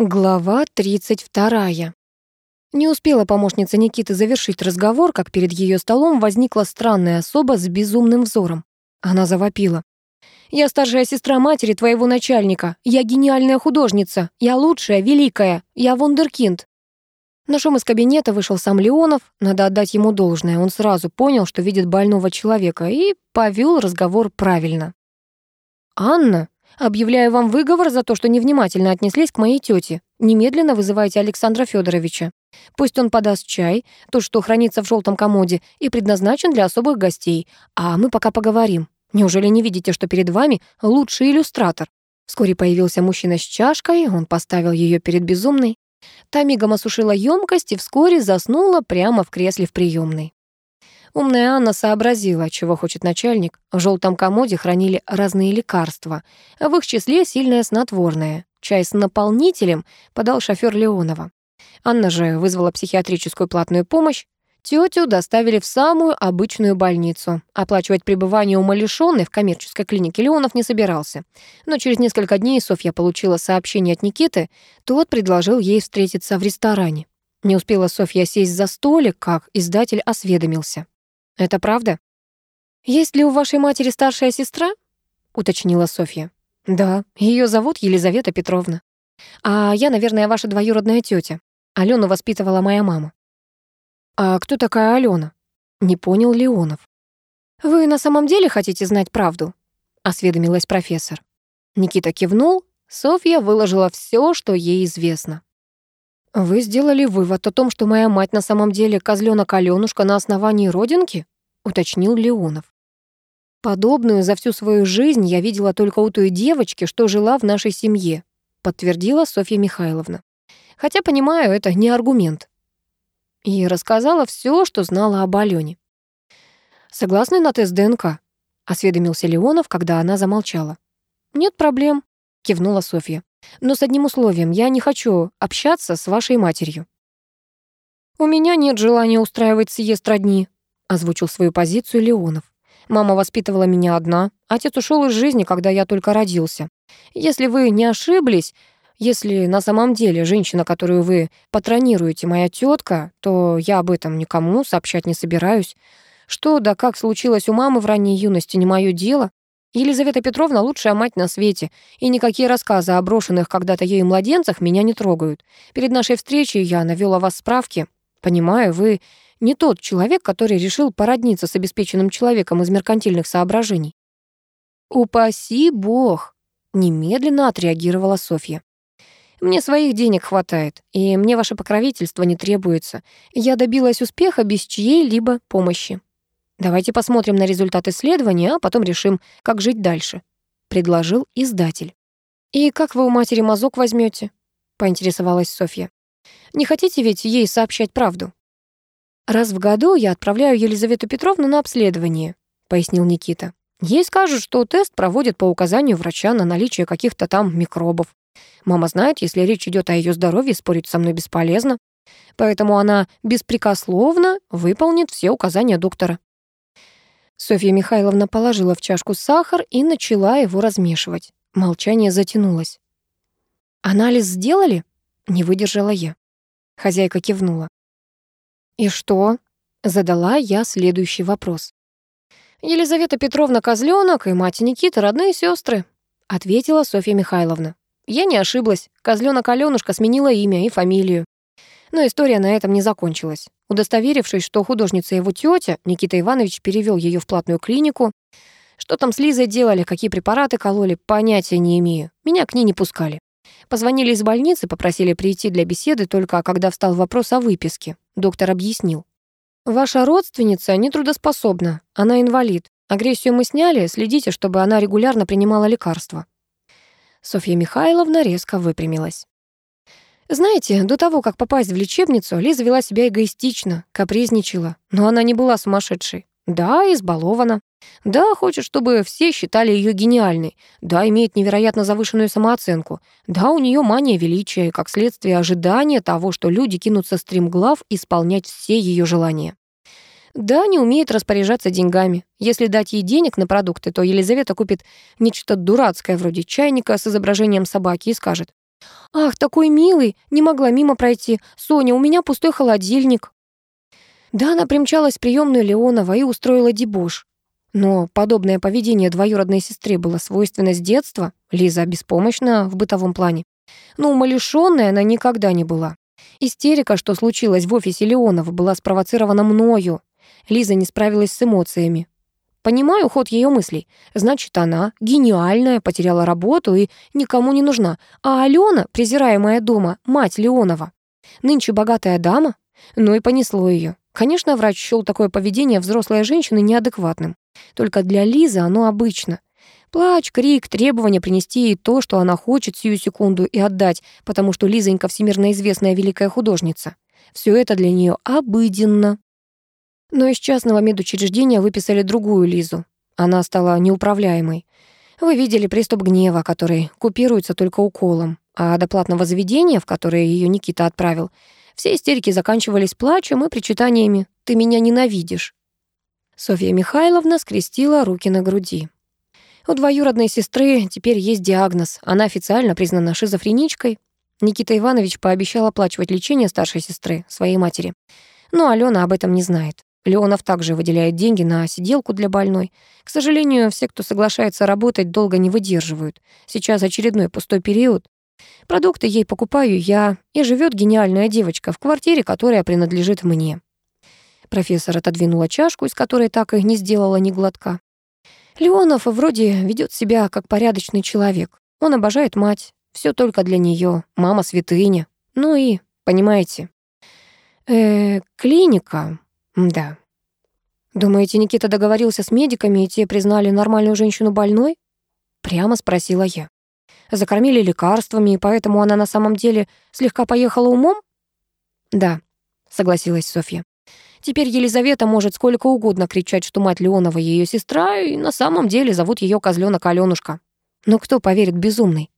Глава 32. Не успела помощница Никиты завершить разговор, как перед ее столом возникла странная особа с безумным взором. Она завопила. «Я старшая сестра матери твоего начальника. Я гениальная художница. Я лучшая, великая. Я вундеркинд». На шум из кабинета вышел сам Леонов. Надо отдать ему должное. Он сразу понял, что видит больного человека, и повел разговор правильно. «Анна, Объявляю вам выговор за то, что невнимательно отнеслись к моей тете. Немедленно вызывайте Александра Федоровича. Пусть он подаст чай, то, что хранится в желтом комоде, и предназначен для особых гостей. А мы пока поговорим. Неужели не видите, что перед вами лучший иллюстратор? Вскоре появился мужчина с чашкой, он поставил ее перед безумной. Та мигом осушила емкость и вскоре заснула прямо в кресле в приемной. Умная Анна сообразила, чего хочет начальник. В желтом комоде хранили разные лекарства, а в их числе сильное снотворное. Чай с наполнителем подал шофер Леонова. Анна же вызвала психиатрическую платную помощь. Тетю доставили в самую обычную больницу. Оплачивать пребывание умалишённой в коммерческой клинике Леонов не собирался. Но через несколько дней Софья получила сообщение от Никиты. Тот предложил ей встретиться в ресторане. Не успела Софья сесть за столик, как издатель осведомился. Это правда? Есть ли у вашей матери старшая сестра? уточнила Софья. Да, ее зовут Елизавета Петровна. А я, наверное, ваша двоюродная тетя. Алену воспитывала моя мама. А кто такая Алена? Не понял Леонов. Вы на самом деле хотите знать правду? осведомилась профессор. Никита кивнул, Софья выложила все, что ей известно. «Вы сделали вывод о том, что моя мать на самом деле козлёнок Алёнушка на основании родинки?» — уточнил Леонов. «Подобную за всю свою жизнь я видела только у той девочки, что жила в нашей семье», — подтвердила Софья Михайловна. «Хотя, понимаю, это не аргумент». И рассказала все, что знала об Алёне. «Согласны на тест ДНК?» — осведомился Леонов, когда она замолчала. «Нет проблем», — кивнула Софья. Но с одним условием, я не хочу общаться с вашей матерью». «У меня нет желания устраивать съезд родни», — озвучил свою позицию Леонов. «Мама воспитывала меня одна. Отец ушел из жизни, когда я только родился. Если вы не ошиблись, если на самом деле женщина, которую вы патронируете, моя тетка, то я об этом никому сообщать не собираюсь. Что да как случилось у мамы в ранней юности, не мое дело. Елизавета Петровна лучшая мать на свете, и никакие рассказы о брошенных когда-то ею младенцах меня не трогают. Перед нашей встречей я навела вас справки. Понимаю, вы не тот человек, который решил породниться с обеспеченным человеком из меркантильных соображений. «Упаси бог!» — немедленно отреагировала Софья. «Мне своих денег хватает, и мне ваше покровительство не требуется. Я добилась успеха без чьей-либо помощи. Давайте посмотрим на результат исследования, а потом решим, как жить дальше», — предложил издатель. «И как вы у матери мазок возьмете? поинтересовалась Софья. «Не хотите ведь ей сообщать правду?» «Раз в году я отправляю Елизавету Петровну на обследование», — пояснил Никита. «Ей скажут, что тест проводят по указанию врача на наличие каких-то там микробов. Мама знает, если речь идет о ее здоровье, спорить со мной бесполезно. Поэтому она беспрекословно выполнит все указания доктора. Софья Михайловна положила в чашку сахар и начала его размешивать. Молчание затянулось. «Анализ сделали?» — не выдержала я. Хозяйка кивнула. «И что?» — задала я следующий вопрос. «Елизавета Петровна Козлёнок и мать Никиты — родные сестры, ответила Софья Михайловна. Я не ошиблась. Козлёнок Алёнушка сменила имя и фамилию. Но история на этом не закончилась. Удостоверившись, что художница его тетя, Никита Иванович перевел ее в платную клинику. Что там с Лизой делали, какие препараты кололи, понятия не имею. Меня к ней не пускали. Позвонили из больницы, попросили прийти для беседы, только когда встал вопрос о выписке. Доктор объяснил. «Ваша родственница нетрудоспособна, она инвалид. Агрессию мы сняли, следите, чтобы она регулярно принимала лекарства». Софья Михайловна резко выпрямилась. Знаете, до того, как попасть в лечебницу, Лиза вела себя эгоистично, капризничала. Но она не была сумасшедшей. Да, избалована. Да, хочет, чтобы все считали ее гениальной. Да, имеет невероятно завышенную самооценку. Да, у нее мания величия и, как следствие, ожидания того, что люди кинутся стремглав исполнять все ее желания. Да, не умеет распоряжаться деньгами. Если дать ей денег на продукты, то Елизавета купит нечто дурацкое вроде чайника с изображением собаки и скажет «Ах, такой милый! Не могла мимо пройти. Соня, у меня пустой холодильник». Да, она примчалась в приемную Леонова и устроила дебош. Но подобное поведение двоюродной сестре было свойственно с детства. Лиза беспомощна в бытовом плане. Но умалишённой она никогда не была. Истерика, что случилось в офисе Леонова, была спровоцирована мною. Лиза не справилась с эмоциями. Понимаю ход ее мыслей. Значит, она, гениальная, потеряла работу и никому не нужна. А Алена, презираемая дома, мать Леонова. Нынче богатая дама. Ну и понесло ее. Конечно, врач счёл такое поведение взрослой женщины неадекватным. Только для Лизы оно обычно. Плач, крик, требование принести ей то, что она хочет сию секунду и отдать, потому что Лизонька всемирно известная великая художница. Все это для нее обыденно. Но из частного медучреждения выписали другую Лизу. Она стала неуправляемой. Вы видели приступ гнева, который купируется только уколом. А до платного заведения, в которое ее Никита отправил, все истерики заканчивались плачем и причитаниями «ты меня ненавидишь». Софья Михайловна скрестила руки на груди. У двоюродной сестры теперь есть диагноз. Она официально признана шизофреничкой. Никита Иванович пообещал оплачивать лечение старшей сестры, своей матери. Но Алена об этом не знает. Леонов также выделяет деньги на сиделку для больной. К сожалению, все, кто соглашается работать, долго не выдерживают. Сейчас очередной пустой период. Продукты ей покупаю я, и живет гениальная девочка в квартире, которая принадлежит мне. Профессор отодвинула чашку, из которой так и не сделала ни глотка. Леонов вроде ведет себя как порядочный человек. Он обожает мать. Все только для нее. Мама святыня. Ну и, понимаете. Э, клиника. Да. Думаете, Никита договорился с медиками, и те признали нормальную женщину больной? Прямо спросила я. Закормили лекарствами, и поэтому она на самом деле слегка поехала умом? Да, согласилась Софья. Теперь Елизавета может сколько угодно кричать, что мать Леонова ее сестра, и на самом деле зовут ее козленок Алёнушка. Но кто поверит безумный?